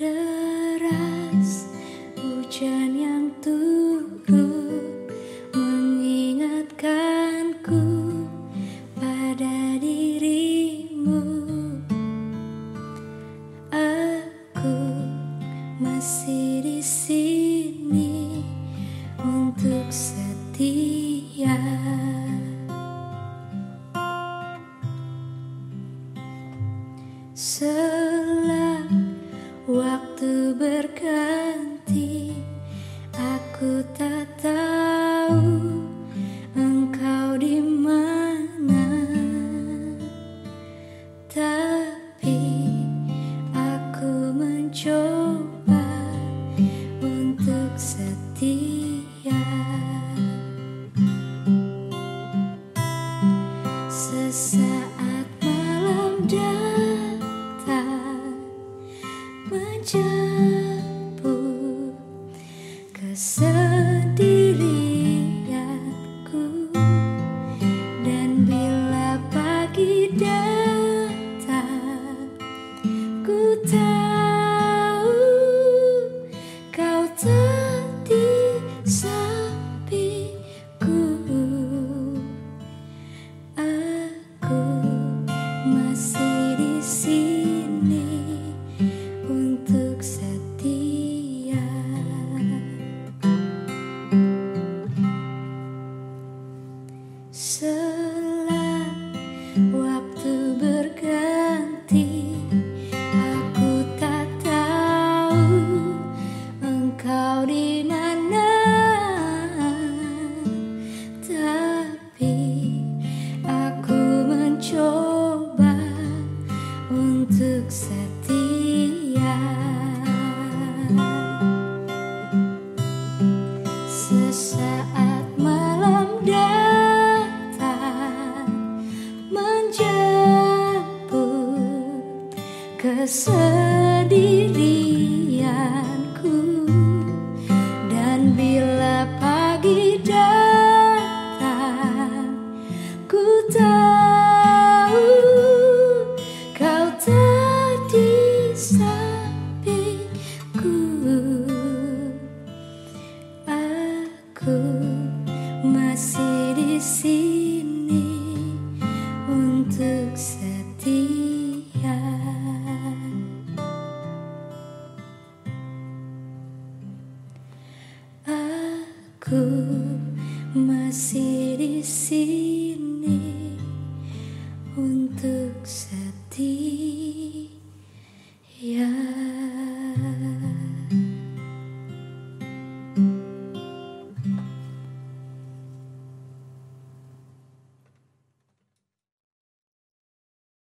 Deras hujan yang turun mengingatkanku pada dirimu. Aku masih di sini untuk setia. Selang setia. Sesaat malam datang menjemput kesendirianku Selang waktu berganti, aku tak tahu engkau di mana. Kesendirianku. Dan bila pagi datang ku tahu kau tak di sampingku. Aku masih di sini Aku masih di sini